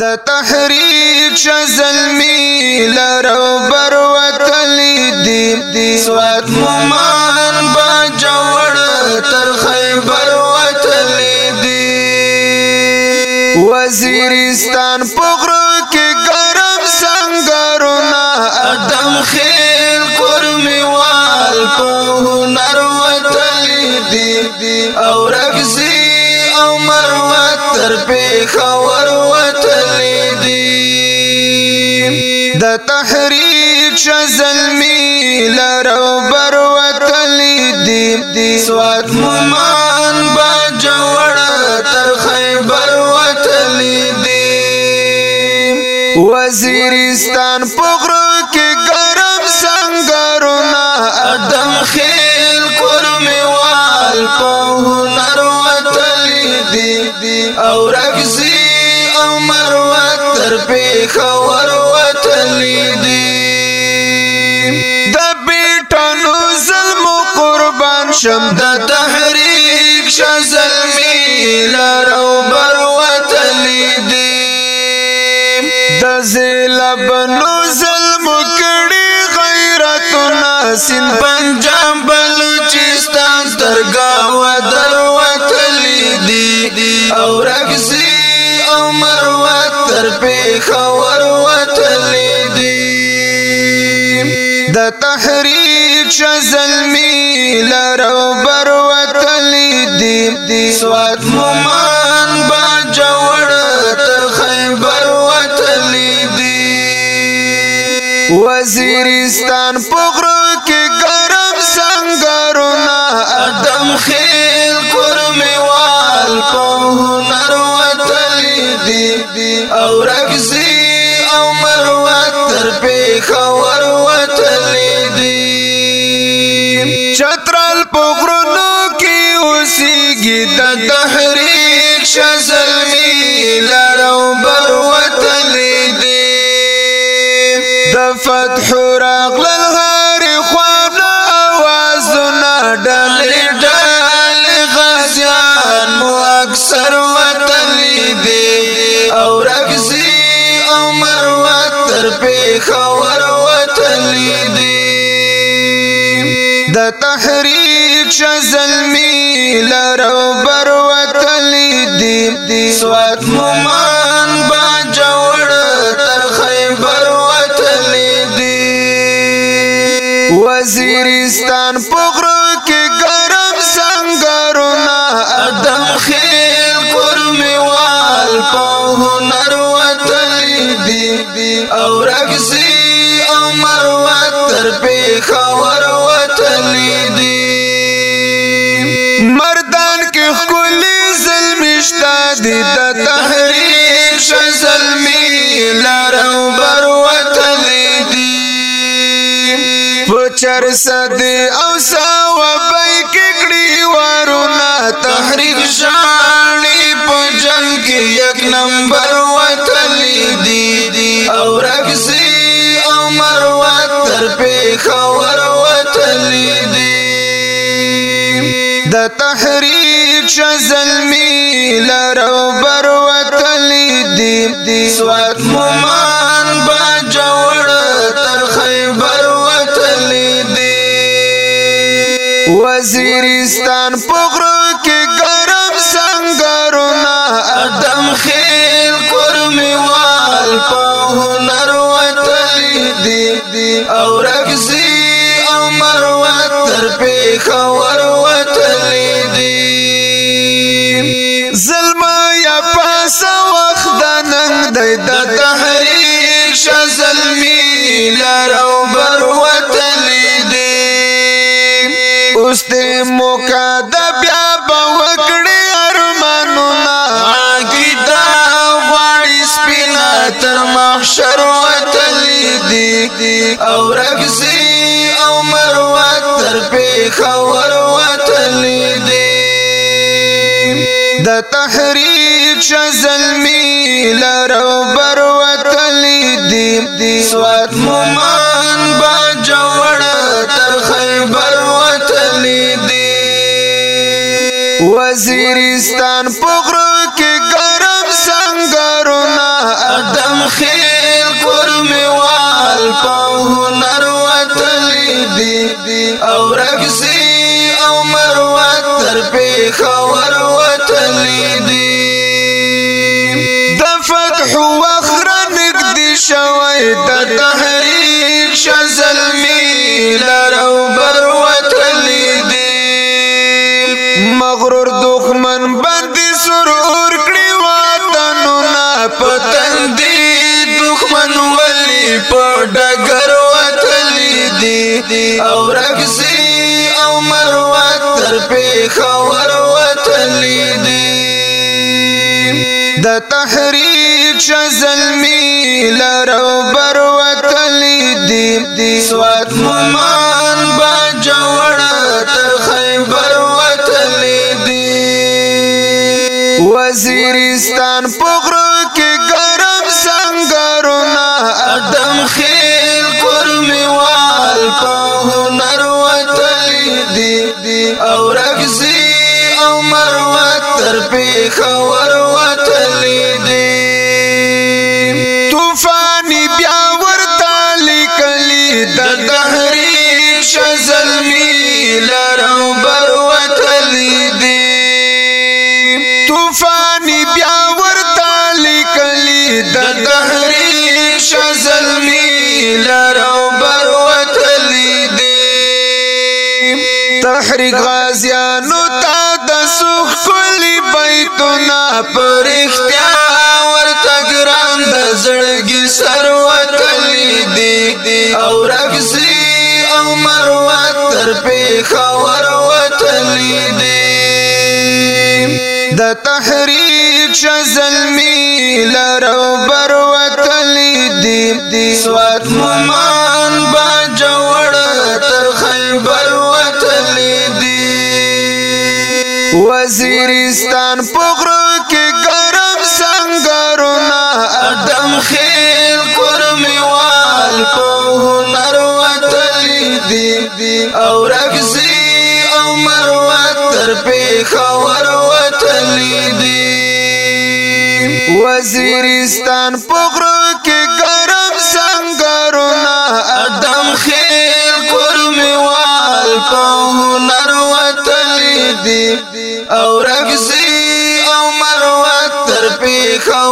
د تحریک شزلمی لرو بر وطل دی سوات ممان با جوړ تر خیبر وطل دی وزیرستان پغرو کې ګرم سنگرونا ادم خیل کرمیوال په هنر وطل دی او رفزی او مروت تر پیخور د تحریک شزلمی لرو بر وطل دی سواد ممان با جوړ تر خیبر وطل دی وزیرستان پغرو کې ګرم سنگرونه ادم خیل کورمیوال په هنر وطل دی او رګ تر پیښور وتلی دی د بیټانو ظلم قربان شم د تحریک ش زلمی لارو بر وتلی دی د زلبنو ظلم کړي غیرتنا سین پنجاب بلوچستان ترګه ودر وتلی دی او رغزي عمر تر پیښور وتلی دی د تحریک شزلمی لرو بر وتلی دی سواد مومان با جوړ تر خیبر وتلی دی وزیرستان پغرو دی او رکزی او مروت تر پیخ وروت لی دی چترال پغرونو کی اسی گی دا تحریک شزلمی لرو بروت لی دی دا فتح راق للغار خواب آوازنا ڈالی ڈالی غازیان مو اکثر خاور وتلی دی د تحریک شزلمی لربر وتلی دی سوات ممان با جوړ تر خیبر وتلی دی وزیرستان په دې د تحریر شزلمی لارو بر وطن دی پچر صد او ساو بای ککڑی وارونا تحریر شانی پو جنگ کی یک نمبر وطن دی او رکسی او مروت تر پی خور وطن دی د تحریر چې زلمی لرو بر وتل دی سوات ممان با جوړ تر خیبر وتل دی وزیرستان پغرو کې ګرم سنگرونه ادم خیل قرمیوال په هنر وتل دی او رغزی عمر وتر په خور موکا د بیا به وکړې ارمانونه عقیده غواړي سپینه تر محشر وتلی دي او رګزي او مروه تر پیښور وتلی دي د تحریک شزلمی لرو بر وتلی دي سوات مومان با جوړ وزیرستان پغرو کې ګرم سنگرونه ادم خیل قرمیوال په هنر وتلی دي او رقصي او مروت تر په خور وتلی دي د فتح وخر نګدي شوي د تحریک شزلمی لرو برو دی او رقصي او مروت تر پیخ وروت لیدی د تحریک ش زلمی لرو بروت لیدی سوات ممان با جوړ تر خیبر وت لیدی وزیرستان په دی او رغزی او مروت تر پیخ ور وتلی دی طوفان بیا ورتا لیکلی د دهری شزلمی لرو بر وتلی دی طوفان بیا ورتا لیکلی د بحر غازیانو تا د سوخ کلی بیتنا پر اختیار ورته ګران د زړګي سروت لیدي او رقصي او مروه تر پیخه وروت لیدي د تحریک شزلمی لرو بروت لیدي سوات ممان وزیرستان پغرو کې ګرم سنگرونه ادم خیل قرمیوال په هنر وتلی دی او رغزی او مروت تر په خور وتلی دی وزیرستان پغرو We because